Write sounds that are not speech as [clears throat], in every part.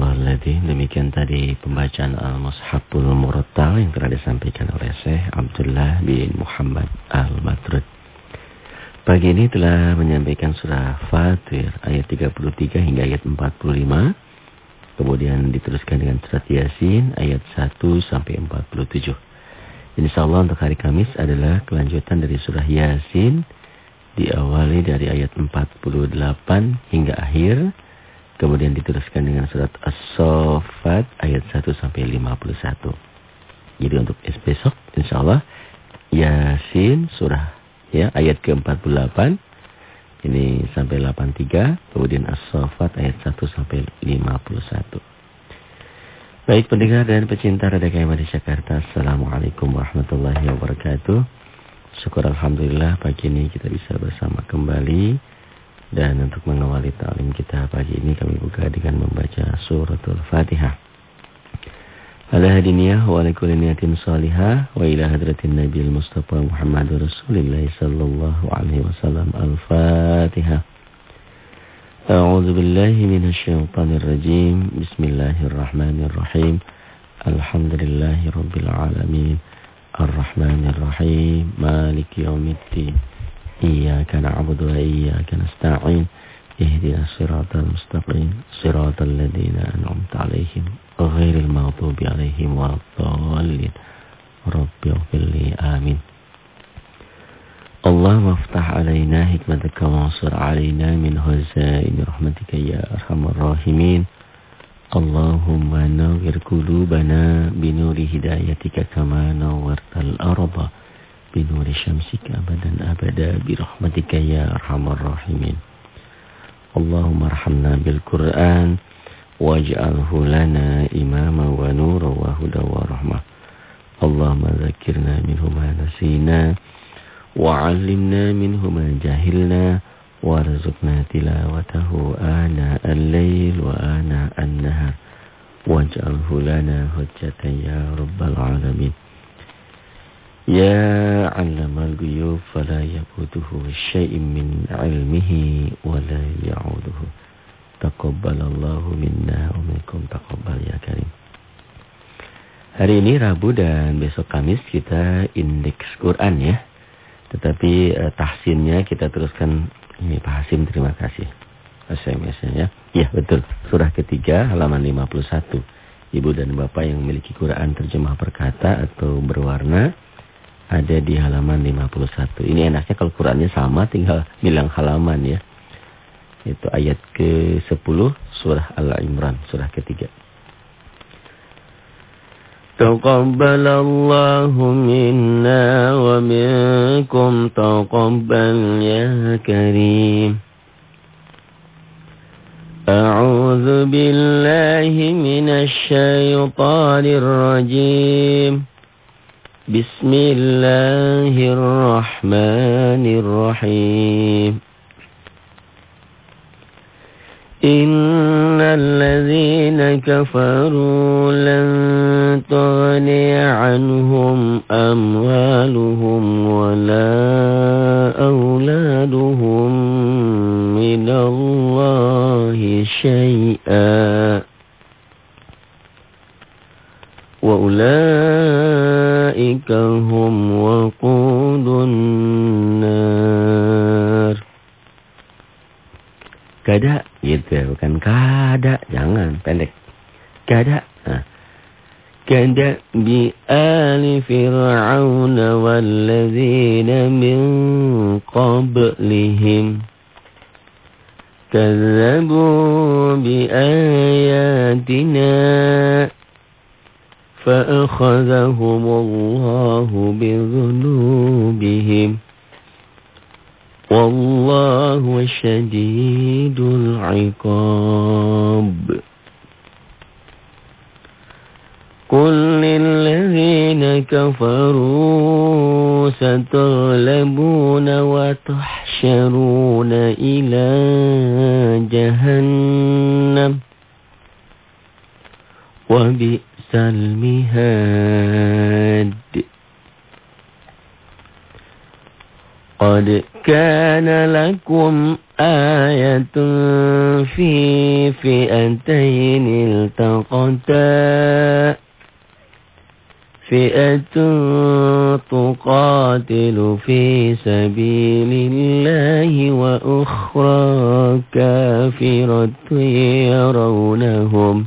Sadaqallahuladzim Demikian tadi pembacaan Al-Mushaful Murattal yang telah disampaikan oleh Syekh Abdullah bin Muhammad Al-Matrud. Pagi ini telah menyampaikan surah Fatir ayat 33 hingga ayat 45. Kemudian diteruskan dengan surat Yasin ayat 1 sampai 47. Insya Allah untuk hari Kamis adalah kelanjutan dari surah Yasin diawali dari ayat 48 hingga akhir Kemudian diteruskan dengan surat As-Sofat ayat 1 sampai 51. Jadi untuk besok insyaallah Yasin surah ya ayat ke-48 ini sampai 83, kemudian As-Sofat ayat 1 sampai 51. Baik pendengar dan pecinta Radio KMA di Jakarta, Assalamualaikum warahmatullahi wabarakatuh. Syukur Alhamdulillah pagi ini kita bisa bersama kembali dan untuk mengawali ta'lim kita pagi ini kami buka dengan membaca suratul Fatihah. Ala hadiniyah wa ala kulli niyatin salihah wa ila hadratin Nabi Mustafa Muhammad Rasulullah sallallahu alaihi wasallam. Al-Fatihah. A'udzu billahi minasy syaithanir rajim. Bismillahirrahmanirrahim. Alhamdulillahi rabbil alamin. Ar-Rahmanir Rahim. Maliki yaumiddin. إياك نعبد وإياك نستعين اهدنا الصراط المستقيم صراط الذين أنعمت عليهم غير المغضوب عليهم ولا الضالين. رب اغفر لي آمين. اللهم افتح علينا حكمتك وانصر علينا من خزائن رحمتك يا أرحم الراحمين. اللهم نور قلوبنا بنور هدايتك كما نورت الأرض. بنور شمسك أبدا أبدا برحمتك يا أرحم الراحمين اللهم ارحمنا بالقرآن واجعله لنا إماما ونورا وهدى ورحمة اللهم ذكرنا منه ما نسينا وعلمنا منه ما جهلنا وارزقنا تلاوته آناء الليل وآناء النهر واجعله لنا حجة يا رب العالمين يا علم الغيوب فلا يفوته شيء من علمه ولا يعوده تقبل الله منا ومنكم تقبل ya karim Hari ini Rabu dan besok Kamis kita indeks Quran ya. Tetapi eh, tahsinnya kita teruskan ini Pak Hasim terima kasih. SMS-nya ya. Iya betul. Surah ketiga halaman 51. Ibu dan Bapak yang memiliki Quran terjemah perkata atau berwarna ada di halaman 51. Ini enaknya kalau Qurannya sama tinggal bilang halaman ya. Itu ayat ke-10 surah Al-Imran, surah ketiga. تقبل الله منا ومنكم تقبل يا كريم أعوذ بالله من الشيطان الرجيم بسم الله الرحمن الرحيم. إن الذين كفروا لن تغني عنهم أموالهم ولا أولادهم من الله شيئا. وأولئك هم وقود النار كذا Gitu, bukan kada. Jangan, pendek. Kada. Nah. Kada bi ali fir'aun walladzina min qablihim. كذبوا بآياتنا فأخذهم الله بذنوبهم. والله شديد العقاب. قل للذين كفروا ستغلبون وتحشرون إلى جهنم. وبئس المهاد. قد كان لكم آية في فئتين التقتا فئة تقاتل في سبيل الله وأخرى كافرة يرونهم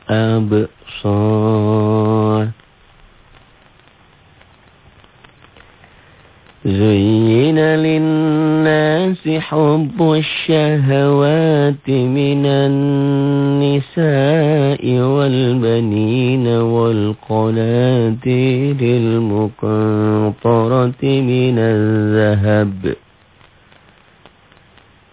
الأبصار. زين للناس حب الشهوات من النساء والبنين والقناطير المقنطرة من الذهب.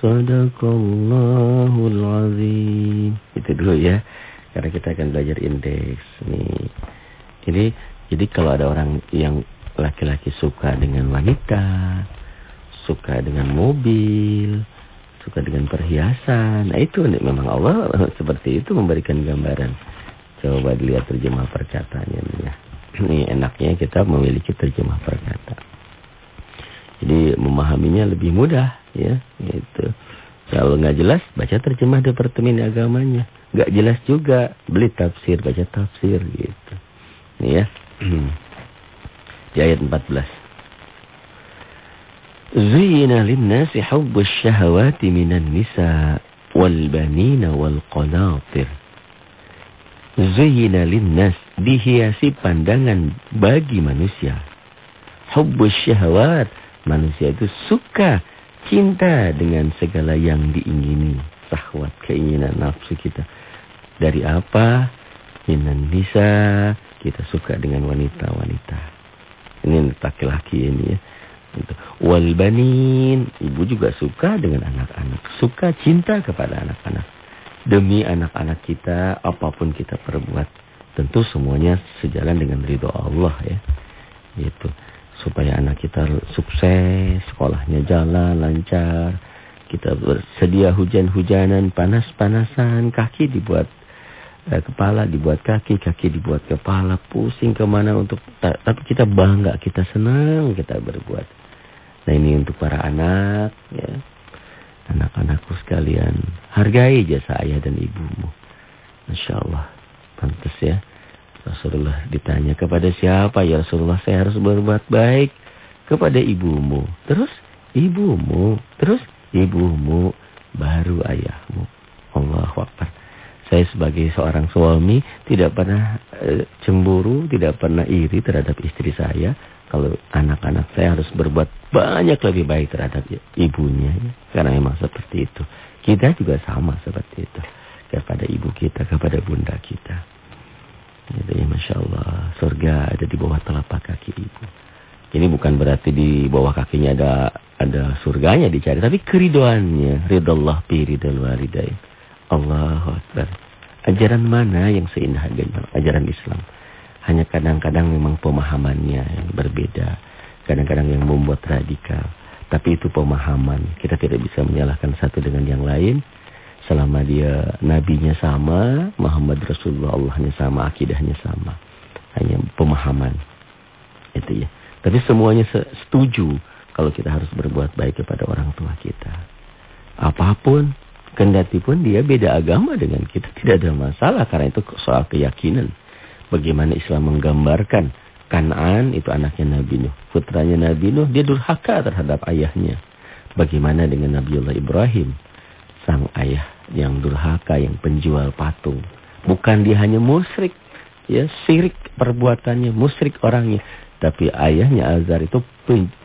Sadaqallahul azim. Itu dulu ya. Karena kita akan belajar indeks nih. Jadi jadi kalau ada orang yang laki-laki suka dengan wanita, suka dengan mobil, suka dengan perhiasan. Nah itu memang Allah [laughs] seperti itu memberikan gambaran. Coba dilihat terjemah perkataannya nih ya. [clears throat] Ini enaknya kita memiliki terjemah perkata. Jadi memahaminya lebih mudah ya gitu. Kalau nggak jelas baca terjemah departemen agamanya. Nggak jelas juga beli tafsir baca tafsir gitu. Ini ya. [clears throat] Di ayat 14 Zuyina linnasi hubbus syahawati minan nisa wal banina wal qanatir Zuyina linnas dihiasi pandangan bagi manusia. Hubbus syahawat manusia itu suka cinta dengan segala yang diingini, sahwat, keinginan nafsu kita. Dari apa? Minan nisa, kita suka dengan wanita-wanita. Ini laki-laki ini ya. Wal banin, ibu juga suka dengan anak-anak. Suka cinta kepada anak-anak. Demi anak-anak kita, apa pun kita perbuat. Tentu semuanya sejalan dengan ridho Allah ya. Gitu. Supaya anak kita sukses, sekolahnya jalan, lancar. Kita bersedia hujan-hujanan, panas-panasan, kaki dibuat eh, kepala dibuat kaki, kaki dibuat kepala, pusing ke mana untuk tapi kita bangga, kita senang kita berbuat. Nah ini untuk para anak, ya anak-anakku sekalian, hargai jasa ayah dan ibumu. Masya Allah, pantas ya. Rasulullah ditanya kepada siapa ya Rasulullah saya harus berbuat baik kepada ibumu. Terus ibumu, terus ibumu, baru ayahmu. Allah Akbar. Saya sebagai seorang suami tidak pernah e, cemburu, tidak pernah iri terhadap istri saya kalau anak-anak saya harus berbuat banyak lebih baik terhadap ibunya. Ya. Karena memang seperti itu. Kita juga sama seperti itu. Kepada ibu kita, kepada bunda kita. Ya, Masya Allah. Surga ada di bawah telapak kaki ibu. Ini bukan berarti di bawah kakinya ada ada surganya dicari. Tapi keridoannya. Ridallah pi ridal walidain. Allahu Akbar. Ajaran mana yang seindah ajaran Islam? Hanya kadang-kadang memang pemahamannya yang berbeda. Kadang-kadang yang membuat radikal. Tapi itu pemahaman. Kita tidak bisa menyalahkan satu dengan yang lain. Selama dia nabinya sama, Muhammad Rasulullah Allahnya sama, akidahnya sama. Hanya pemahaman. Itu ya. Tapi semuanya setuju kalau kita harus berbuat baik kepada orang tua kita. Apa pun, kendati pun dia beda agama dengan kita. Tidak ada masalah karena itu soal keyakinan. Bagaimana Islam menggambarkan Kan'an itu anaknya Nabi Nuh. Putranya Nabi Nuh, dia durhaka terhadap ayahnya. Bagaimana dengan Nabiullah Ibrahim? Sang ayah yang durhaka, yang penjual patung. Bukan dia hanya musyrik. Ya, sirik perbuatannya, musyrik orangnya. Tapi ayahnya Azar itu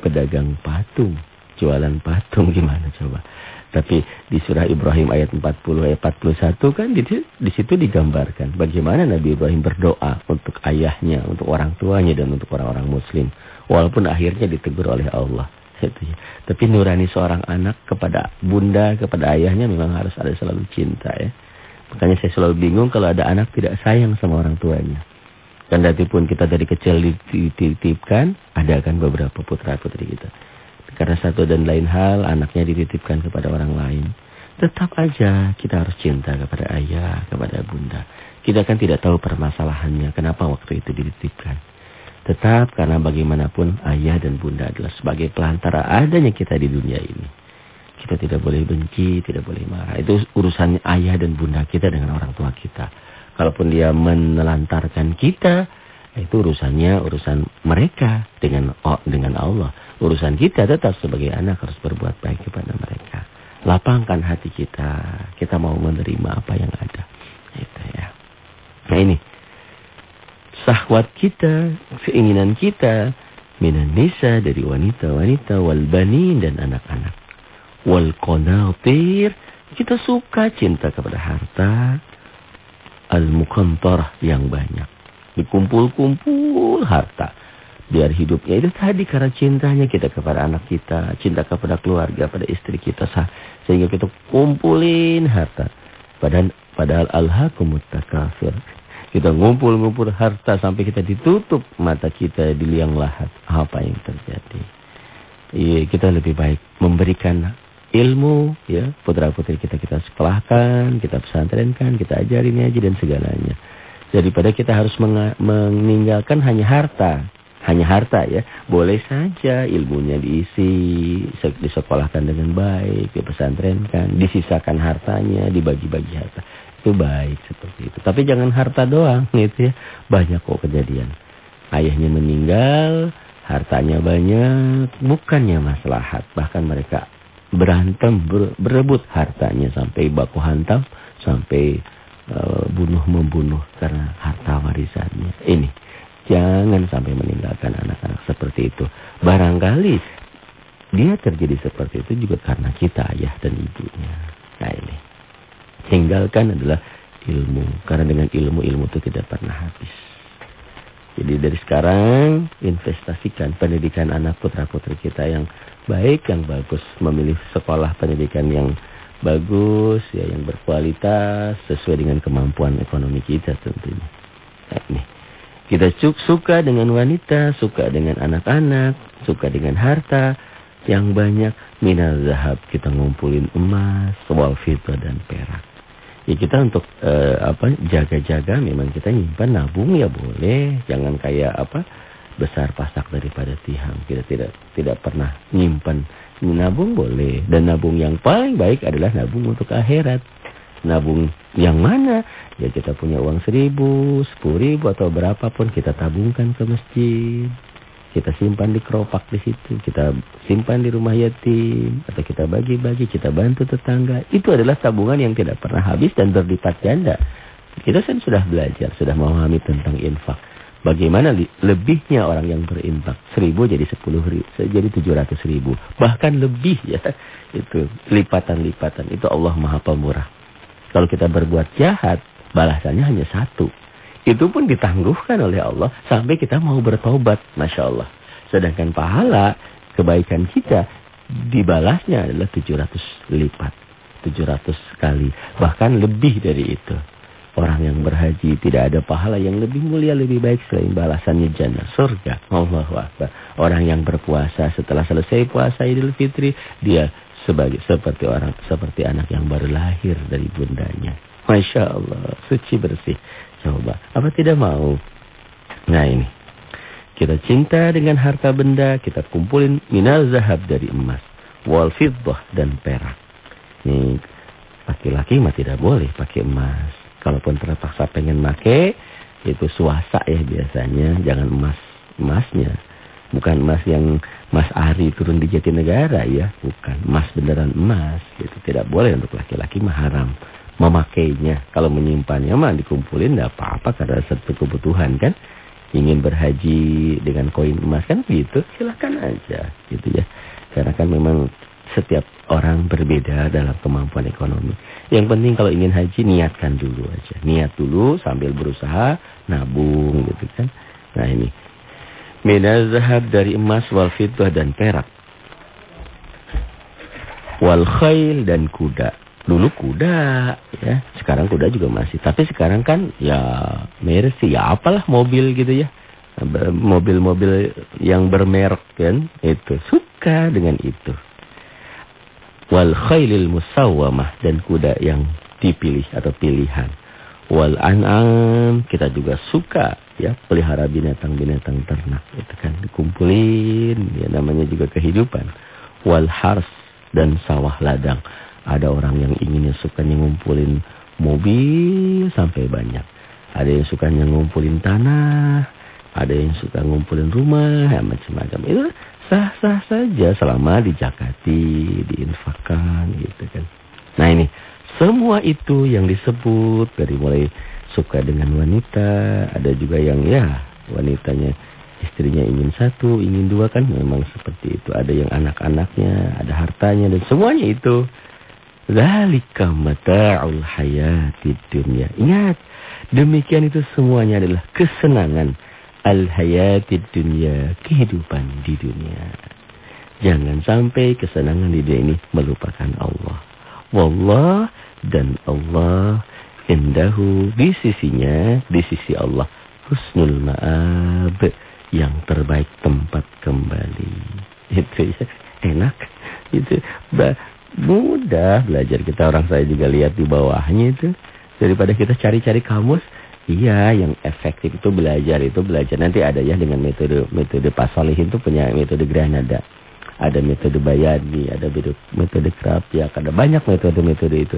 pedagang patung. Jualan patung [laughs] gimana coba. Tapi di surah Ibrahim ayat 40 ayat 41 kan di, di situ digambarkan bagaimana Nabi Ibrahim berdoa untuk ayahnya, untuk orang tuanya dan untuk orang-orang muslim. Walaupun akhirnya ditegur oleh Allah. Itu ya. Tapi nurani seorang anak kepada bunda, kepada ayahnya memang harus ada selalu cinta ya. Makanya saya selalu bingung kalau ada anak tidak sayang sama orang tuanya. Dan pun kita dari kecil dititipkan, ada kan beberapa putra-putri kita. Karena satu dan lain hal anaknya dititipkan kepada orang lain. Tetap aja kita harus cinta kepada ayah, kepada bunda. Kita kan tidak tahu permasalahannya, kenapa waktu itu dititipkan. Tetap karena bagaimanapun ayah dan bunda adalah sebagai pelantara adanya kita di dunia ini. Kita tidak boleh benci, tidak boleh marah. Itu urusannya ayah dan bunda kita dengan orang tua kita. Kalaupun dia menelantarkan kita, itu urusannya urusan mereka dengan dengan Allah. Urusan kita tetap sebagai anak harus berbuat baik kepada mereka. Lapangkan hati kita. Kita mau menerima apa yang ada. Itu ya. Nah ini. Sahwat kita, keinginan kita minan nisa dari wanita-wanita wal banin dan anak-anak. Wal qanatir kita suka cinta kepada harta al mukantarah yang banyak dikumpul-kumpul harta. Biar hidupnya itu tadi karena cintanya kita kepada anak kita, cinta kepada keluarga, pada istri kita sah. Sehingga kita kumpulin harta. Padahal, padahal alhaqumut takasur. Kita ngumpul-ngumpul harta sampai kita ditutup mata kita di liang lahat. Apa yang terjadi? Iya, kita lebih baik memberikan ilmu ya putra putri kita kita sekolahkan kita pesantrenkan kita ajarin aja dan segalanya daripada kita harus meninggalkan hanya harta. Hanya harta ya. Boleh saja ilmunya diisi, disekolahkan dengan baik, dipesantrenkan, disisakan hartanya, dibagi-bagi harta. Itu baik seperti itu. Tapi jangan harta doang [laughs] gitu ya. Banyak kok kejadian. Ayahnya meninggal, hartanya banyak, bukannya maslahat. Bahkan mereka berantem, berebut hartanya sampai baku hantam, sampai Eh, bunuh membunuh karena harta warisannya. Ini jangan sampai meninggalkan anak-anak seperti itu. Barangkali dia terjadi seperti itu juga karena kita ayah dan ibunya. Nah ini tinggalkan adalah ilmu karena dengan ilmu ilmu itu tidak pernah habis. Jadi dari sekarang investasikan pendidikan anak putra putri kita yang baik, yang bagus, memilih sekolah pendidikan yang bagus, ya yang berkualitas sesuai dengan kemampuan ekonomi kita tentunya. Nah, ini. Kita suka dengan wanita, suka dengan anak-anak, suka dengan harta yang banyak. Minal zahab kita ngumpulin emas, wal dan perak. Ya kita untuk uh, apa jaga-jaga memang kita nyimpan nabung ya boleh, jangan kayak apa besar pasak daripada tiham. Kita tidak tidak pernah nyimpan nabung boleh dan nabung yang paling baik adalah nabung untuk akhirat. Nabung yang mana? Ya kita punya uang seribu, sepuluh ribu atau berapapun kita tabungkan ke masjid. Kita simpan di keropak di situ, kita simpan di rumah yatim, atau kita bagi-bagi, kita bantu tetangga. Itu adalah tabungan yang tidak pernah habis dan berlipat ganda. Kita kan sudah belajar, sudah memahami tentang infak. Bagaimana lebihnya orang yang berinfak. Seribu jadi sepuluh ribu, jadi tujuh ratus ribu. Bahkan lebih ya. [laughs] Itu lipatan-lipatan. Itu Allah maha pemurah. Kalau kita berbuat jahat, balasannya hanya satu. Itu pun ditangguhkan oleh Allah sampai kita mau bertobat. Masya Allah. Sedangkan pahala kebaikan kita dibalasnya adalah 700 lipat. 700 kali. Bahkan lebih dari itu. Orang yang berhaji tidak ada pahala yang lebih mulia, lebih baik selain balasannya jannah surga. Allahu Akbar. Orang yang berpuasa setelah selesai puasa Idul Fitri, dia sebagai seperti orang seperti anak yang baru lahir dari bundanya. Masya Allah, suci bersih. Coba, apa tidak mau? Nah ini. Kita cinta dengan harta benda, kita kumpulin minal zahab dari emas. Wal fiddah dan perak. Ini laki-laki mah tidak boleh pakai emas. Kalaupun terpaksa pengen make, itu suasa ya biasanya. Jangan emas emasnya. Bukan emas yang Mas Ari turun di Jatinegara ya. Bukan. Emas beneran emas. Itu tidak boleh untuk laki-laki mah haram memakainya. Kalau menyimpannya mah dikumpulin tidak apa-apa karena satu kebutuhan kan. Ingin berhaji dengan koin emas kan gitu, silahkan aja gitu ya. Karena kan memang setiap orang berbeda dalam kemampuan ekonomi. Yang penting kalau ingin haji niatkan dulu aja. Niat dulu sambil berusaha nabung gitu kan. Nah ini. Minaz zahab dari emas wal fiddah dan perak. Wal khail dan kuda. Dulu kuda, ya. Sekarang kuda juga masih. Tapi sekarang kan ya Mercy, ya apalah mobil gitu ya. Mobil-mobil yang bermerek kan, itu suka dengan itu. Wal khailil musawwamah dan kuda yang dipilih atau pilihan. Wal an'am kita juga suka ya pelihara binatang-binatang ternak itu kan dikumpulin ya namanya juga kehidupan. Wal hars dan sawah ladang. Ada orang yang inginnya sukanya ngumpulin mobil sampai banyak. Ada yang sukanya ngumpulin tanah. Ada yang suka ngumpulin rumah. Ya, macam-macam. Itu sah-sah saja selama dijakati, diinfakkan gitu kan. Nah ini. Semua itu yang disebut dari mulai suka dengan wanita. Ada juga yang ya wanitanya istrinya ingin satu, ingin dua kan memang seperti itu. Ada yang anak-anaknya, ada hartanya dan semuanya itu Zalika mata'ul hayati dunia. Ingat, demikian itu semuanya adalah kesenangan al-hayati dunia, kehidupan di dunia. Jangan sampai kesenangan di dunia ini melupakan Allah. Wallah dan Allah indahu di sisinya, di sisi Allah husnul ma'ab yang terbaik tempat kembali. Itu ya, enak. Itu Mudah belajar kita orang saya juga lihat di bawahnya itu. Daripada kita cari-cari kamus. Iya yang efektif itu belajar itu belajar. Nanti ada ya dengan metode metode pasalihin itu punya metode Granada. Ada metode Bayani, ada metode Krapiak, ada banyak metode-metode itu.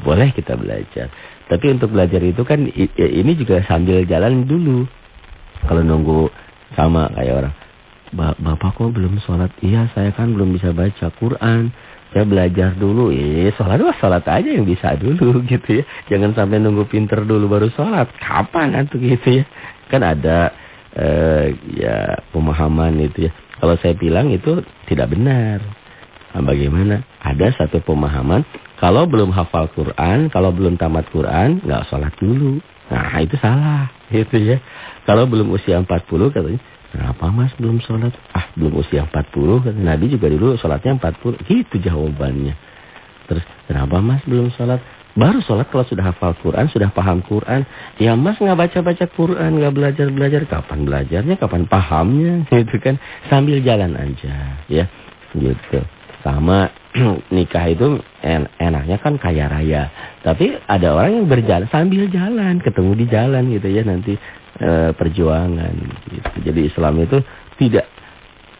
Boleh kita belajar. Tapi untuk belajar itu kan ini juga sambil jalan dulu. Kalau nunggu sama kayak orang. Bapak kok belum sholat? Iya saya kan belum bisa baca Quran. Saya belajar dulu, eh sholat wah sholat aja yang bisa dulu [laughs] gitu ya. Jangan sampai nunggu pinter dulu baru sholat. Kapan nanti gitu ya. Kan ada eh, ya pemahaman itu ya. Kalau saya bilang itu tidak benar. Nah, bagaimana? Ada satu pemahaman, kalau belum hafal Quran, kalau belum tamat Quran, nggak sholat dulu. Nah itu salah gitu ya. Kalau belum usia 40 katanya Kenapa mas belum sholat? Ah belum usia 40. Nabi juga dulu sholatnya 40. Gitu jawabannya. Terus kenapa mas belum sholat? Baru sholat kalau sudah hafal Quran, sudah paham Quran. Ya mas nggak baca-baca Quran, nggak belajar-belajar. Kapan belajarnya, kapan pahamnya? [laughs] Gitu kan. Sambil jalan aja. ya Gitu. Sama [clears throat] nikah itu en enaknya kan kaya raya. Tapi ada orang yang berjalan sambil jalan. Ketemu di jalan gitu ya nanti e, perjuangan. Gitu. Jadi Islam itu tidak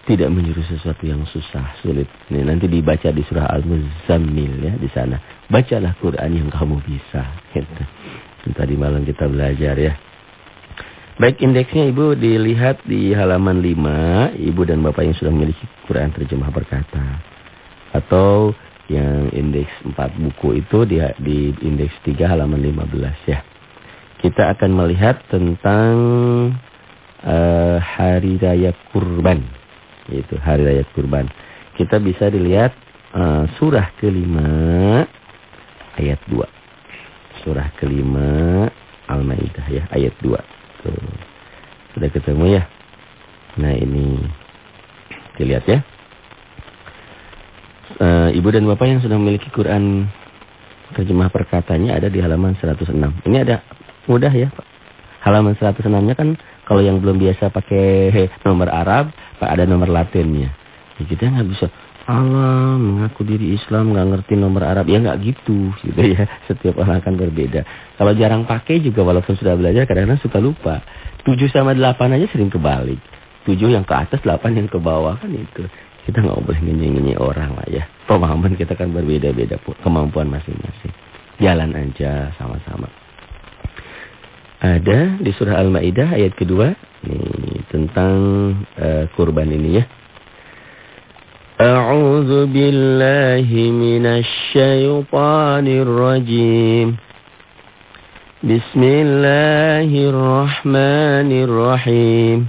tidak menyuruh sesuatu yang susah, sulit. Ini nanti dibaca di surah Al-Muzammil ya di sana. Bacalah Quran yang kamu bisa. Gitu. Tadi malam kita belajar ya. Baik indeksnya Ibu dilihat di halaman 5, Ibu dan Bapak yang sudah memiliki Quran terjemah berkata. Atau yang indeks 4 buku itu di, di indeks 3 halaman 15 ya. Kita akan melihat tentang uh, hari raya kurban yaitu hari raya kurban. Kita bisa dilihat uh, surah kelima ayat 2. Surah kelima Al-Maidah ya ayat 2. Tuh. Sudah ketemu ya? Nah ini dilihat ya. Uh, Ibu dan Bapak yang sudah memiliki Quran terjemah perkatanya ada di halaman 106. Ini ada mudah ya Pak. Halaman 106-nya kan kalau yang belum biasa pakai nomor Arab, Pak ada nomor Latinnya. Ya, kita nggak bisa Allah mengaku diri Islam nggak ngerti nomor Arab. Ya nggak gitu [laughs] gitu ya. Setiap orang akan berbeda. Kalau jarang pakai juga walaupun sudah belajar kadang-kadang suka lupa. Tujuh sama delapan aja sering kebalik. Tujuh yang ke atas delapan yang ke bawah kan itu. Kita nggak boleh ngenyi-ngenyi orang lah ya. Pemahaman kita kan berbeda-beda kemampuan masing-masing. Jalan aja sama-sama ada di surah Al-Maidah ayat kedua ini tentang uh, kurban ini ya. A'udzu billahi minasy syaithanir rajim. Bismillahirrahmanirrahim.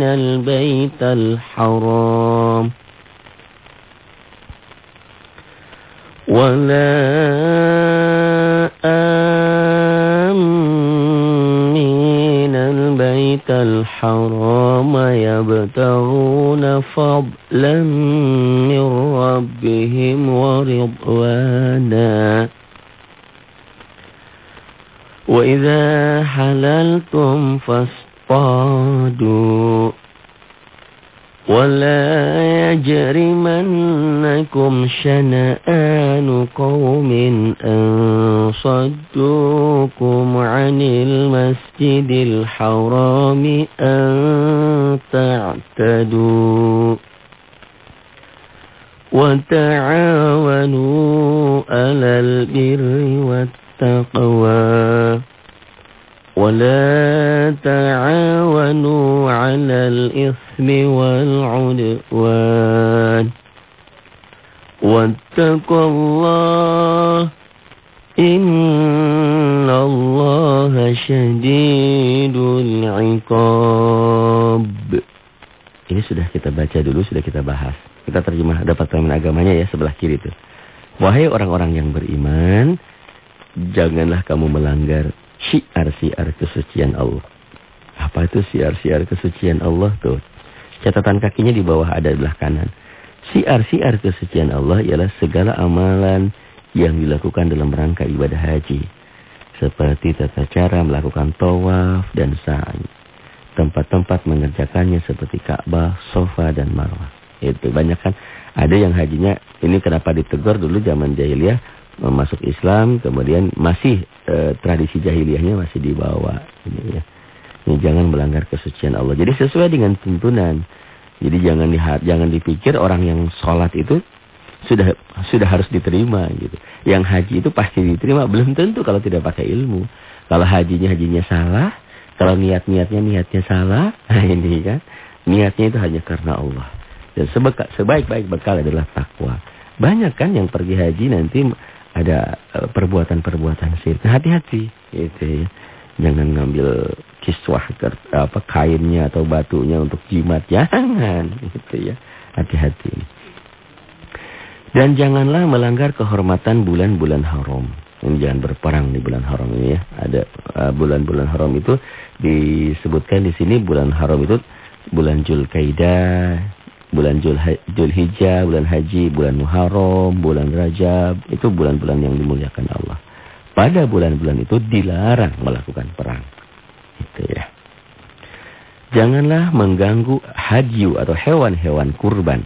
آمين البيت الحرام. ولا آمين البيت الحرام يبتغون فضلا من ربهم ورضوانا. وإذا حللتم فاصطادوا ولا يجرمنكم شنآن قوم أن صدوكم عن المسجد الحرام أن تعتدوا وتعاونوا على البر والتقوى ولا تعاونوا على الإثم والعدوان واتقوا الله إن الله شديد العقاب Ini sudah kita baca dulu, sudah kita bahas. Kita terjemah dapat pemahaman agamanya ya sebelah kiri itu. Wahai orang-orang yang beriman, janganlah kamu melanggar syiar-syiar kesucian Allah. Apa itu syiar-syiar kesucian Allah tuh? Catatan kakinya di bawah ada belah kanan. Syiar-syiar kesucian Allah ialah segala amalan yang dilakukan dalam rangka ibadah haji. Seperti tata cara melakukan tawaf dan sa'i. Tempat-tempat mengerjakannya seperti Ka'bah, Sofa, dan Marwah. Itu banyak kan. Ada yang hajinya, ini kenapa ditegur dulu zaman jahiliyah masuk Islam, kemudian masih e, tradisi jahiliyahnya masih dibawa. Ini ya. Ini jangan melanggar kesucian Allah. Jadi sesuai dengan tuntunan. Jadi jangan lihat, jangan dipikir orang yang sholat itu sudah sudah harus diterima gitu. Yang haji itu pasti diterima, belum tentu kalau tidak pakai ilmu. Kalau hajinya hajinya salah, kalau niat-niatnya niatnya salah, [laughs] nah ini kan niatnya itu hanya karena Allah. Dan sebaik-baik bekal adalah takwa. Banyak kan yang pergi haji nanti ada eh, perbuatan-perbuatan syirik. Nah, hati-hati gitu ya. Jangan ngambil kiswah apa kainnya atau batunya untuk jimat. Jangan [laughs] gitu ya. Hati-hati. Dan janganlah melanggar kehormatan bulan-bulan haram. Jangan berperang di bulan haram ini ya. Ada eh, bulan-bulan uh, haram itu disebutkan di sini bulan haram itu bulan Julkaidah, bulan Julhijjah, bulan Haji, bulan Muharram, bulan Rajab, itu bulan-bulan yang dimuliakan Allah. Pada bulan-bulan itu dilarang melakukan perang. Itu ya. Janganlah mengganggu haji atau hewan-hewan kurban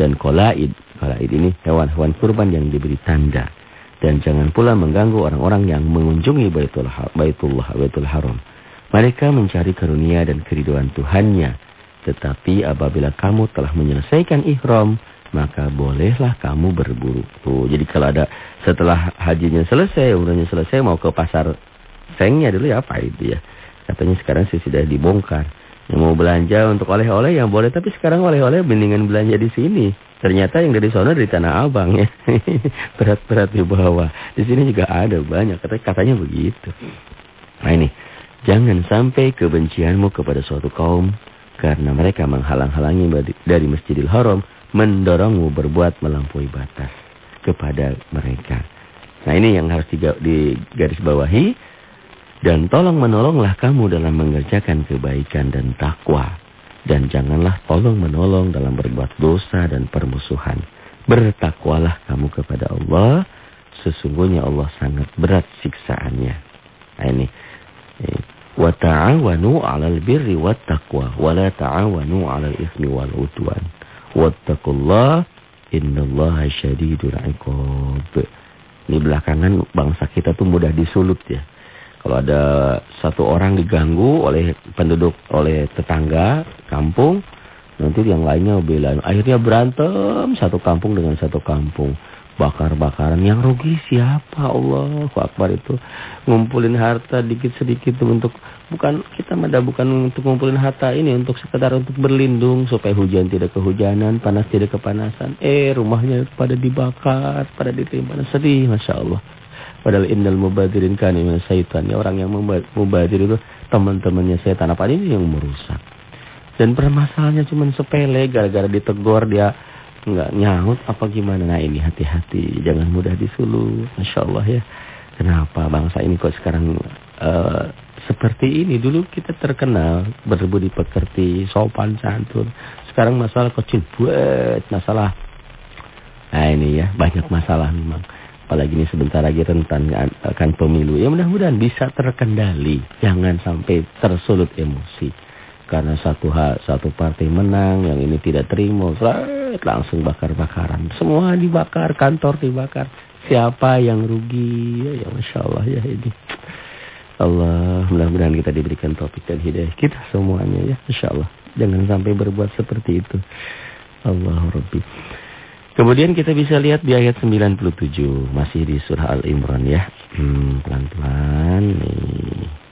dan kolaid. Kolaid ini hewan-hewan kurban yang diberi tanda. Dan jangan pula mengganggu orang-orang yang mengunjungi Baitullah, Baitullah, Baitul Haram. Mereka mencari karunia dan keriduan Tuhannya tetapi apabila kamu telah menyelesaikan ihram, maka bolehlah kamu berburu. Tuh, jadi kalau ada setelah hajinya selesai, umrahnya selesai mau ke pasar sengnya dulu ya apa itu ya. Katanya sekarang sih sudah dibongkar. Yang mau belanja untuk oleh-oleh yang boleh, tapi sekarang oleh-oleh mendingan belanja di sini. Ternyata yang dari sana dari Tanah Abang ya. [laughs] Berat-berat di bawah. Di sini juga ada banyak, katanya, katanya begitu. Nah ini, jangan sampai kebencianmu kepada suatu kaum karena mereka menghalang-halangi dari Masjidil Haram, mendorongmu berbuat melampaui batas kepada mereka. Nah ini yang harus digarisbawahi. Dan tolong menolonglah kamu dalam mengerjakan kebaikan dan takwa. Dan janganlah tolong menolong dalam berbuat dosa dan permusuhan. Bertakwalah kamu kepada Allah. Sesungguhnya Allah sangat berat siksaannya. Nah ini. Wa ta'awanu 'alal birri wat taqwa wa la ta'awanu 'alal itsmi wal 'udwan. Wattaqullaha innallaha syadidul 'iqab. Ini belakangan bangsa kita tuh mudah disulut ya. Kalau ada satu orang diganggu oleh penduduk, oleh tetangga kampung, nanti yang lainnya bela. Akhirnya berantem satu kampung dengan satu kampung bakar-bakaran. Yang rugi siapa? Allah Akbar itu. Ngumpulin harta dikit-sedikit untuk bukan kita mada bukan untuk ngumpulin harta ini untuk sekedar untuk berlindung supaya hujan tidak kehujanan, panas tidak kepanasan. Eh rumahnya pada dibakar, pada ditimpa sedih, masya Allah. Padahal innal mubadirin kan ini syaitan. Ya, orang yang mubadir itu teman-temannya setan. Apa ini yang merusak? Dan permasalahannya cuma sepele gara-gara ditegur dia nggak nyaut apa gimana? Nah ini hati-hati. Jangan mudah disulut. Masya Allah ya. Kenapa bangsa ini kok sekarang uh, seperti ini? Dulu kita terkenal berbudi pekerti sopan santun. Sekarang masalah kecil buat masalah. Nah ini ya banyak masalah memang. Apalagi ini sebentar lagi rentan akan pemilu. Ya mudah-mudahan bisa terkendali. Jangan sampai tersulut emosi karena satu hal, satu partai menang, yang ini tidak terima, langsung bakar-bakaran. Semua dibakar, kantor dibakar. Siapa yang rugi? Ya, ya Masya Allah ya ini. Allah, mudah-mudahan kita diberikan topik dan hidayah kita semuanya ya. Masya Allah. Jangan sampai berbuat seperti itu. Allah Rabbi. Kemudian kita bisa lihat di ayat 97. Masih di surah Al-Imran ya. Hmm, pelan-pelan nih.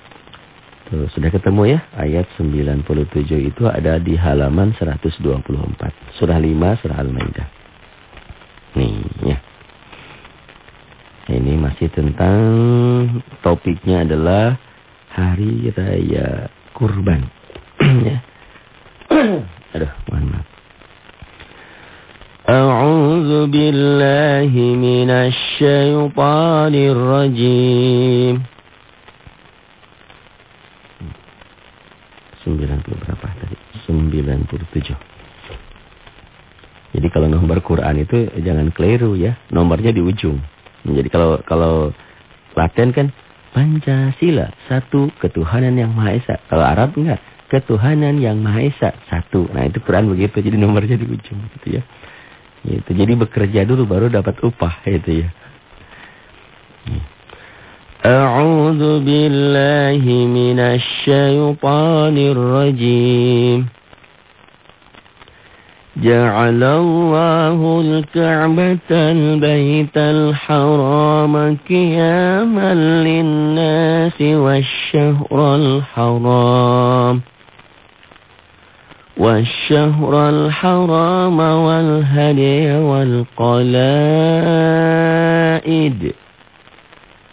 Tuh, sudah ketemu ya? Ayat 97 itu ada di halaman 124. Surah 5, Surah Al-Maidah. Nih, ya. Ini masih tentang topiknya adalah hari raya kurban. [clears throat] ya. [clears throat] Aduh, mohon maaf. A'udzu billahi minasy syaithanir rajim. 90 berapa tadi? 97. Jadi kalau nomor Quran itu jangan keliru ya. Nomornya di ujung. Jadi kalau kalau Latin kan Pancasila, satu ketuhanan yang Maha Esa. Kalau Arab enggak, ketuhanan yang Maha Esa, satu. Nah, itu Quran begitu. Jadi nomornya di ujung gitu ya. Gitu. Jadi bekerja dulu baru dapat upah itu ya. أعوذ بالله من الشيطان الرجيم. جعل الله الكعبة البيت الحرام قياما للناس والشهر الحرام. والشهر الحرام والهدي والقلائد.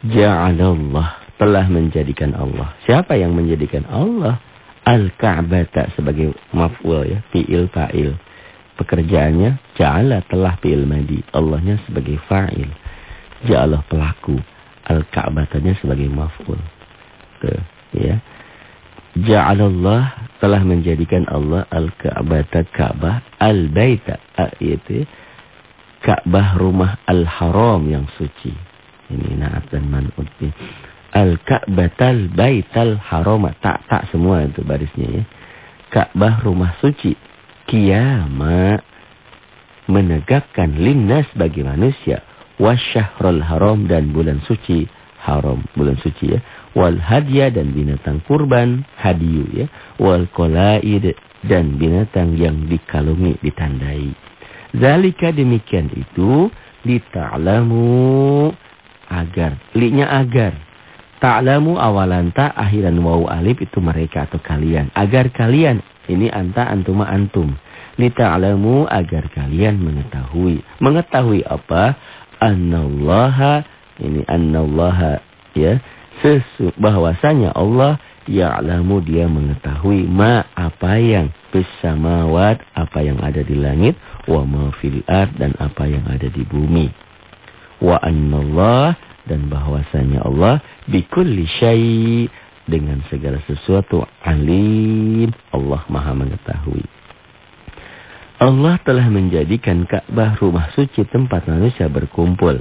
Ja'alallah telah menjadikan Allah. Siapa yang menjadikan Allah? Al-Ka'bata sebagai maf'ul ya, fi'il fa'il. Pekerjaannya ja'ala telah fi'il madi. Allahnya sebagai fa'il. Ja'alah pelaku al-Ka'batanya sebagai maf'ul. Ya. Ja'alallah telah menjadikan Allah al-Ka'bata Ka'bah al-Baita yaitu Ka'bah rumah al-Haram yang suci. Ini naat dan man'ud Al-Ka'batal Baital Haram tak tak semua itu barisnya ya. Ka'bah rumah suci. Kiamat menegakkan linnas bagi manusia. Wasyahrul haram dan bulan suci. Haram bulan suci ya. Wal hadya dan binatang kurban. Hadiyu ya. Wal qalaid dan binatang yang dikalungi ditandai. Zalika demikian itu. Lita'lamu agar. Linya agar. Ta'lamu awalan ta akhiran wau alif itu mereka atau kalian. Agar kalian. Ini anta antuma antum. Lita'lamu agar kalian mengetahui. Mengetahui apa? Annallaha ini annallaha ya. Sesu bahwasanya Allah ya'lamu dia mengetahui ma apa yang besamawat apa yang ada di langit wa ma dan apa yang ada di bumi wa annallah dan bahwasanya Allah bikulli syai dengan segala sesuatu alim Allah Maha mengetahui Allah telah menjadikan Ka'bah rumah suci tempat manusia berkumpul.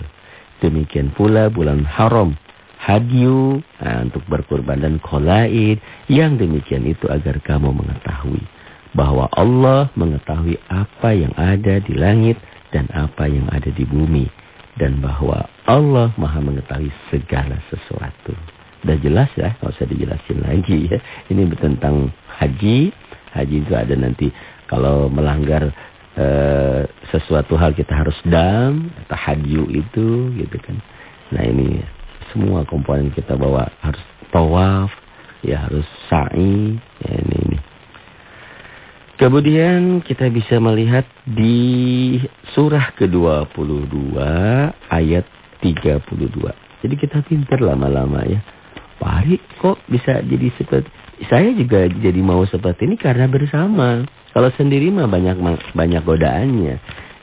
Demikian pula bulan haram, hadyu nah, untuk berkurban dan kolaid. Yang demikian itu agar kamu mengetahui bahwa Allah mengetahui apa yang ada di langit dan apa yang ada di bumi. Dan bahwa Allah maha mengetahui segala sesuatu. Sudah jelas ya, nggak usah dijelasin lagi ya. Ini tentang haji. Haji itu ada nanti kalau melanggar e, sesuatu hal kita harus dam atau hadyu itu gitu kan. Nah ini semua komponen kita bawa harus tawaf, ya harus sa'i, ya ini ini. Kemudian kita bisa melihat di surah ke-22 ayat 32. Jadi kita pintar lama-lama ya. Pak Hari kok bisa jadi seperti saya juga jadi mau seperti ini karena bersama. Kalau sendiri mah banyak banyak godaannya.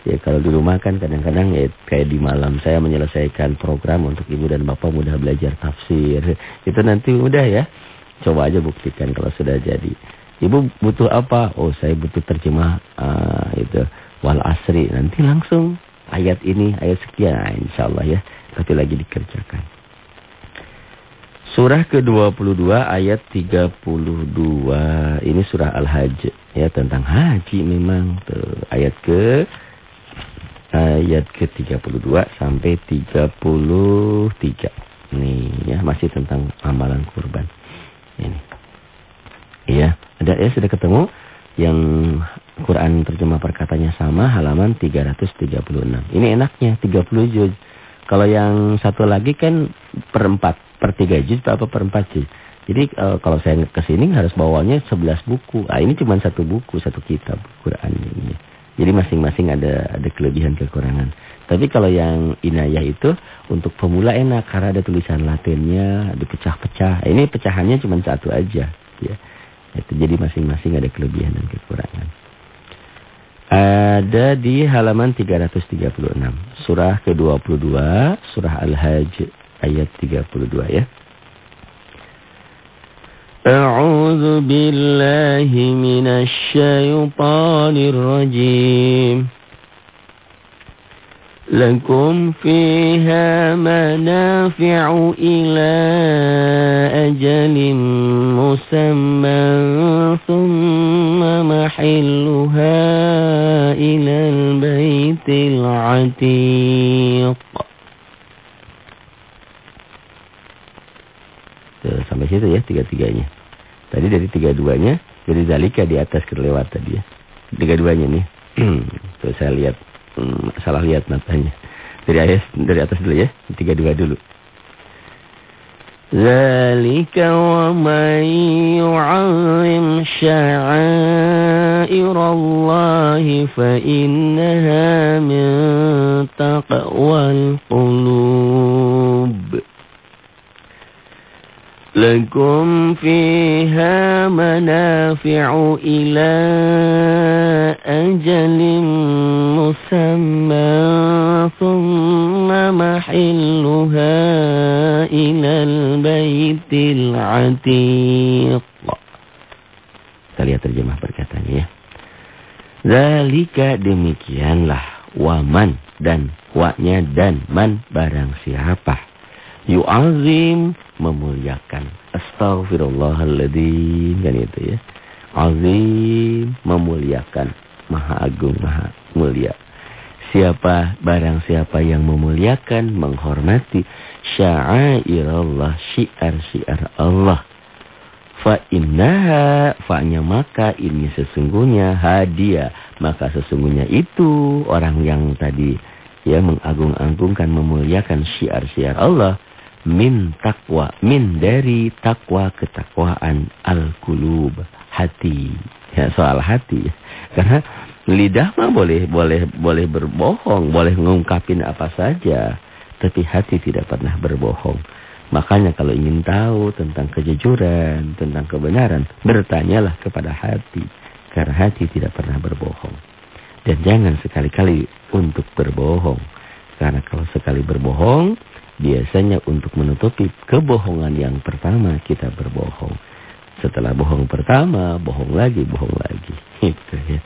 Ya kalau di rumah kan kadang-kadang ya kayak di malam saya menyelesaikan program untuk ibu dan bapak mudah belajar tafsir. Itu nanti mudah ya. Coba aja buktikan kalau sudah jadi. Ibu butuh apa? Oh saya butuh terjemah uh, itu wal asri. Nanti langsung ayat ini ayat sekian. Nah, insya Allah ya. Tapi lagi dikerjakan. Surah ke-22 ayat 32. Ini surah Al-Hajj ya tentang haji memang tuh ayat ke ayat ke-32 sampai 33. Nih ya masih tentang amalan kurban. Ini. Iya, ada ya sudah ketemu yang Quran terjemah perkatanya sama halaman 336. Ini enaknya 30 juz. Kalau yang satu lagi kan perempat per tiga juz atau per empat juz. Jadi e, kalau saya ke sini harus bawanya sebelas buku. Ah ini cuma satu buku, satu kitab Quran ini. Jadi masing-masing ada ada kelebihan kekurangan. Tapi kalau yang inayah itu untuk pemula enak karena ada tulisan Latinnya, dipecah-pecah. Ini pecahannya cuma satu aja, ya. Jadi masing-masing ada kelebihan dan kekurangan. Ada di halaman 336, surah ke-22, surah Al-Hajj ayat 32 ya. A'udzu billahi minasy syaithanir rajim. لكم فيها منافع إلى أجل مسمى ثم محلها إلى البيت العتيق Sampai situ ya tiga-tiganya. Tadi dari tiga-duanya, dari Zalika di atas kelewat tadi ya. Tiga-duanya nih. [clears throat] Tuh saya lihat hmm, salah lihat matanya. Dari ayat dari atas dulu ya, tiga dua dulu. ذلك ومن يعظم شعائر الله فإنها من تقوى القلوب لكم فيها منافع إلى أجل مسمى ثم محلها إلى البيت العتيق Kita lihat terjemah perkataannya ya. Zalika demikianlah waman dan waknya dan man barang siapa. Yu'azim memuliakan. Astaghfirullahaladzim. Kan itu ya. Azim memuliakan. Maha agung, maha mulia. Siapa, barang siapa yang memuliakan, menghormati Allah syiar-syiar Allah. Fa innaha, fa'nya maka ini sesungguhnya hadiah. Maka sesungguhnya itu orang yang tadi ya mengagung-agungkan, memuliakan syiar-syiar Allah min takwa min dari takwa ketakwaan al-kulub hati. Ya soal hati. Karena lidah mah boleh boleh boleh berbohong boleh mengungkapin apa saja. Tapi hati tidak pernah berbohong. Makanya kalau ingin tahu tentang kejujuran tentang kebenaran bertanyalah kepada hati. Karena hati tidak pernah berbohong. Dan jangan sekali-kali untuk berbohong. Karena kalau sekali berbohong Biasanya untuk menutupi kebohongan yang pertama kita berbohong. Setelah bohong pertama, bohong lagi, bohong lagi. [laughs] Itu ya.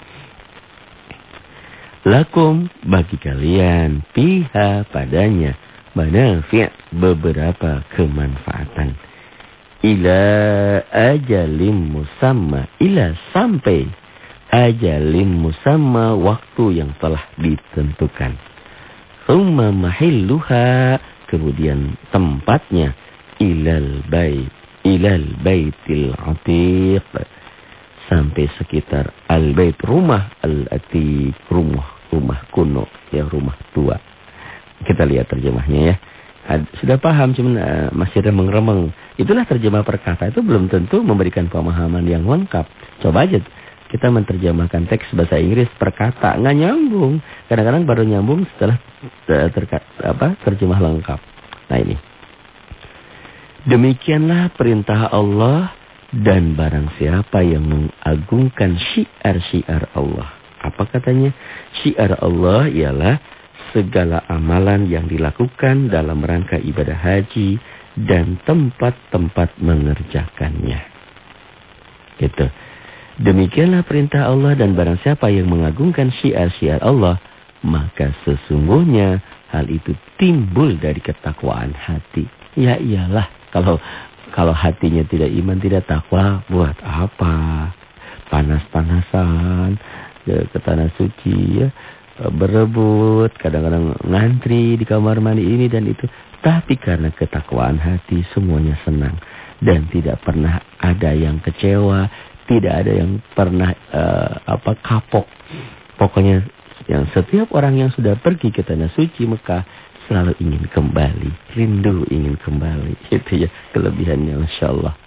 Lakum bagi kalian piha padanya manafi' beberapa kemanfaatan. Ila ajalim musamma. Ila sampai ajalim musamma waktu yang telah ditentukan. Thumma mahilluha kemudian tempatnya ilal bait ilal baitil atiq. Sampai sekitar al bait rumah al atiq rumah rumah kuno ya rumah tua. Kita lihat terjemahnya ya. Sudah paham cuman uh, masih ada mengremeng itulah terjemah perkata. Itu belum tentu memberikan pemahaman yang lengkap. Coba aja kita menerjemahkan teks bahasa Inggris perkata nggak nyambung. Kadang-kadang baru nyambung setelah terka, apa terjemah lengkap. Nah ini. Demikianlah perintah Allah dan barang siapa yang mengagungkan syiar-syiar Allah. Apa katanya? Syiar Allah ialah segala amalan yang dilakukan dalam rangka ibadah haji dan tempat-tempat mengerjakannya. Gitu. Demikianlah perintah Allah dan barang siapa yang mengagungkan syiar-syiar Allah, maka sesungguhnya hal itu timbul dari ketakwaan hati. Ya iyalah, kalau kalau hatinya tidak iman, tidak takwa, buat apa? Panas-panasan ke tanah suci ya, berebut, kadang-kadang ngantri di kamar mandi ini dan itu. Tapi karena ketakwaan hati semuanya senang dan tidak pernah ada yang kecewa, tidak ada yang pernah uh, apa kapok. Pokoknya yang setiap orang yang sudah pergi ke tanah suci Mekah selalu ingin kembali, rindu ingin kembali. [laughs] Itu ya kelebihannya Masya Allah.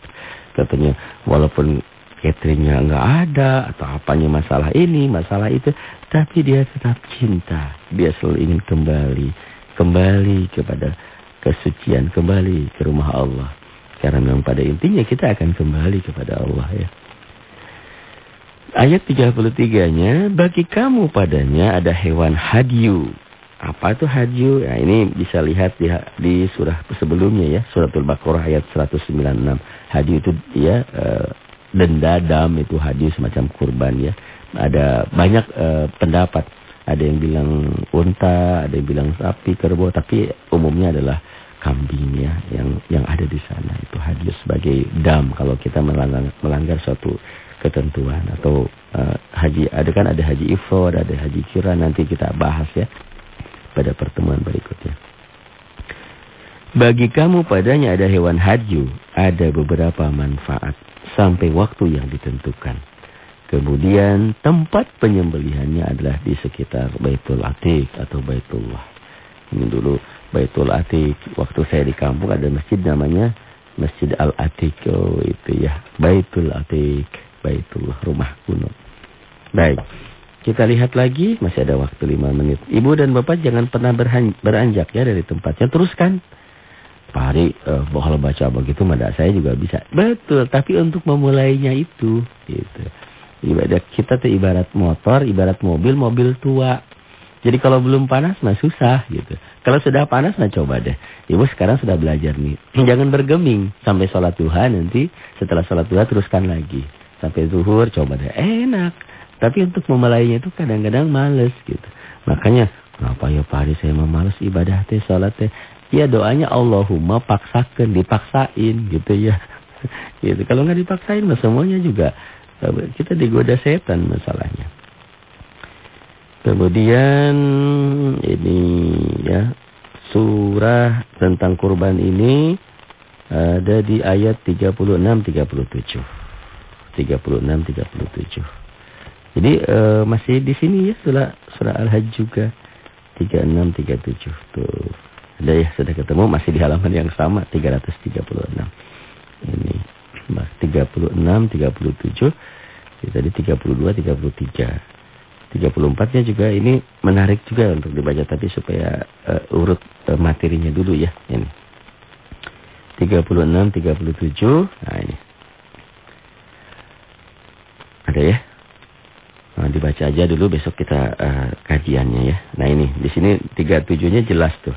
Katanya walaupun cateringnya nggak ada atau apanya masalah ini, masalah itu, tapi dia tetap cinta. Dia selalu ingin kembali, kembali kepada kesucian, kembali ke rumah Allah. Karena memang pada intinya kita akan kembali kepada Allah ya. Ayat 33-nya, bagi kamu padanya ada hewan hadyu. Apa itu hadyu? Ya, ini bisa lihat di, di surah sebelumnya ya, suratul Baqarah ayat 196. Hadyu itu ya e, dendadam itu hadyu semacam kurban ya. Ada banyak e, pendapat Ada yang bilang unta, ada yang bilang sapi, kerbau, tapi umumnya adalah kambing ya yang yang ada di sana itu hadir sebagai dam kalau kita melanggar, melanggar suatu ketentuan atau uh, haji ada kan ada haji ifrad ada haji kira nanti kita bahas ya pada pertemuan berikutnya. Bagi kamu padanya ada hewan hadyu, ada beberapa manfaat sampai waktu yang ditentukan. Kemudian tempat penyembelihannya adalah di sekitar Baitul Atiq atau Baitullah. Ini dulu Baitul Atiq. Waktu saya di kampung ada masjid namanya Masjid Al-Atiq. Oh itu ya. Baitul Atiq. Baitullah rumah kuno. Baik. Kita lihat lagi. Masih ada waktu 5 menit. Ibu dan bapak jangan pernah beranjak ya dari tempatnya. Teruskan. Pak Hari uh, bohol baca begitu mada saya juga bisa. Betul. Tapi untuk memulainya itu. Gitu. Ibadah kita tuh ibarat motor, ibarat mobil, mobil tua. Jadi kalau belum panas mah susah gitu. Kalau sudah panas mah coba deh. Ibu sekarang sudah belajar nih. Jangan bergeming sampai sholat Tuhan nanti setelah sholat Tuhan teruskan lagi. Sampai zuhur coba deh. Enak. Tapi untuk memulainya itu kadang-kadang males gitu. Makanya kenapa ya Pak Hari saya males ibadah teh sholat teh. Ya doanya Allahumma paksakan dipaksain gitu ya. [laughs] gitu. Kalau nggak dipaksain mah semuanya juga kita digoda setan masalahnya. Kemudian ini ya surah tentang kurban ini ada di ayat 36 37. 36 37. Jadi uh, masih di sini ya surah surah Al-Hajj juga 36 37. Tuh. Ada ya sudah ketemu masih di halaman yang sama 336. Ini 36 37 tadi 32 33. 34-nya juga ini menarik juga untuk dibaca tapi supaya uh, urut uh, materinya dulu ya ini. 36 37 nah ini. Ada ya? Nah, dibaca aja dulu besok kita uh, kajiannya ya. Nah ini di sini tiga tujuhnya jelas tuh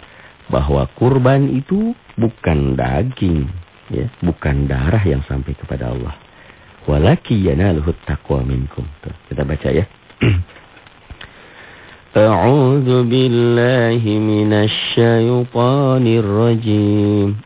bahwa kurban itu bukan daging, ya, bukan darah yang sampai kepada Allah. Walaki yanaluhu taqwa minkum. Tuh, kita baca ya. [clears throat] A'udzu billahi minasy syaithanir rajim.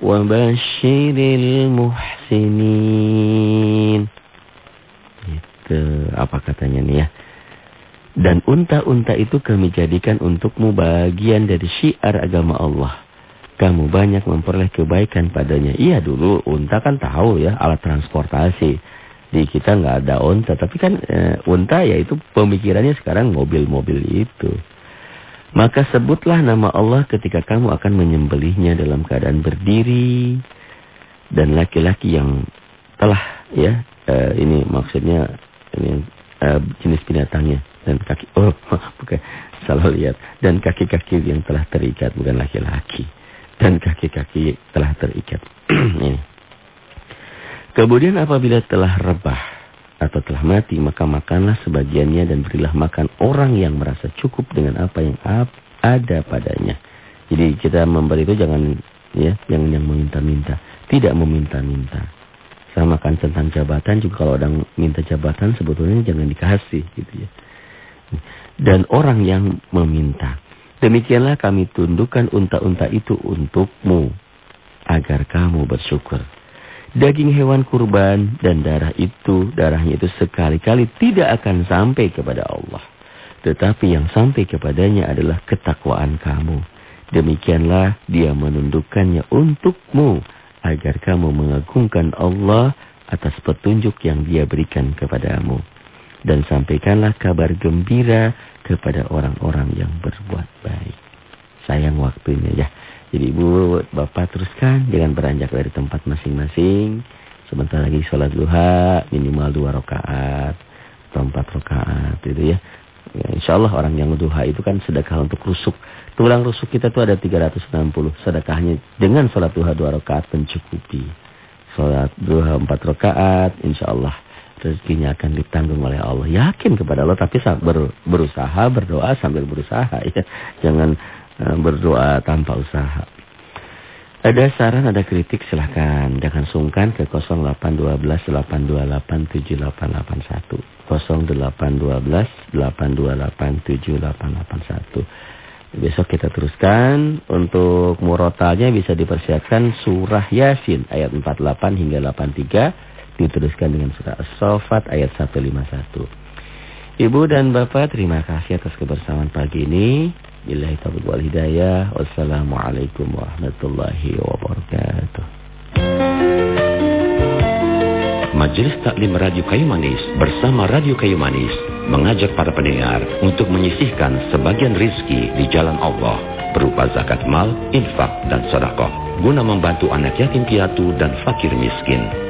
Wabashiril muhsinin. Itu apa katanya nih ya. Dan unta-unta itu kami jadikan untukmu bagian dari syiar agama Allah. Kamu banyak memperoleh kebaikan padanya. Iya dulu unta kan tahu ya alat transportasi. Di kita nggak ada unta. Tapi kan e, unta ya itu pemikirannya sekarang mobil-mobil itu. Maka sebutlah nama Allah ketika kamu akan menyembelihnya dalam keadaan berdiri. Dan laki-laki yang telah ya uh, ini maksudnya ini uh, jenis binatangnya. Dan kaki oh [laughs] bukan salah lihat. Dan kaki-kaki yang telah terikat bukan laki-laki. Dan kaki-kaki telah terikat. [clears throat] Ini. Kemudian apabila telah rebah atau telah mati, maka makanlah sebagiannya dan berilah makan orang yang merasa cukup dengan apa yang ada padanya. Jadi kita memberi itu jangan ya, yang yang meminta-minta, tidak meminta-minta. Samakan tentang jabatan juga kalau orang minta jabatan sebetulnya jangan dikasih gitu ya. Dan orang yang meminta. Demikianlah kami tundukkan unta-unta itu untukmu agar kamu bersyukur. Daging hewan kurban dan darah itu, darahnya itu sekali-kali tidak akan sampai kepada Allah. Tetapi yang sampai kepadanya adalah ketakwaan kamu. Demikianlah dia menundukkannya untukmu agar kamu mengagungkan Allah atas petunjuk yang dia berikan kepadamu. Dan sampaikanlah kabar gembira kepada orang-orang yang berbuat baik. Sayang waktunya ya. Jadi ibu, bapak teruskan. Jangan beranjak dari tempat masing-masing. Sebentar lagi sholat duha minimal dua rakaat atau empat rakaat itu ya. ya. Insya Allah orang yang duha itu kan sedekah untuk rusuk. Tulang rusuk kita tuh ada 360. Sedekahnya dengan sholat duha dua rakaat mencukupi. Sholat duha empat rakaat insya Allah rezekinya akan ditanggung oleh Allah. Yakin kepada Allah tapi ber, berusaha berdoa sambil berusaha ya. Jangan berdoa tanpa usaha. Ada saran, ada kritik silahkan. Jangan sungkan ke 0812 828 7881. 0812 828 7881. Besok kita teruskan. Untuk murotalnya bisa dipersiapkan surah Yasin ayat 48 hingga 83. Diteruskan dengan surah As-Sofat ayat 151. Ibu dan Bapak terima kasih atas kebersamaan pagi ini. Billahi taufiq wal hidayah. Wassalamualaikum warahmatullahi wabarakatuh. Majelis Taklim Radio Kayu Manis bersama Radio Kayu Manis mengajak para pendengar untuk menyisihkan sebagian rizki di jalan Allah berupa zakat mal, infak, dan sedekah guna membantu anak yatim piatu dan fakir miskin.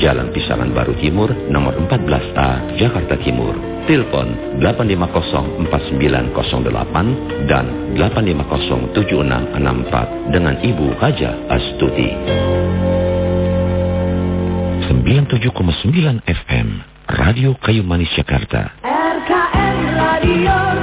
Jalan Pisangan Baru Timur, nomor 14A, Jakarta Timur. Telepon 8504908 dan 8507664 dengan Ibu Haja Astuti. 97,9 FM Radio Kayu Manis Jakarta. RKM Radio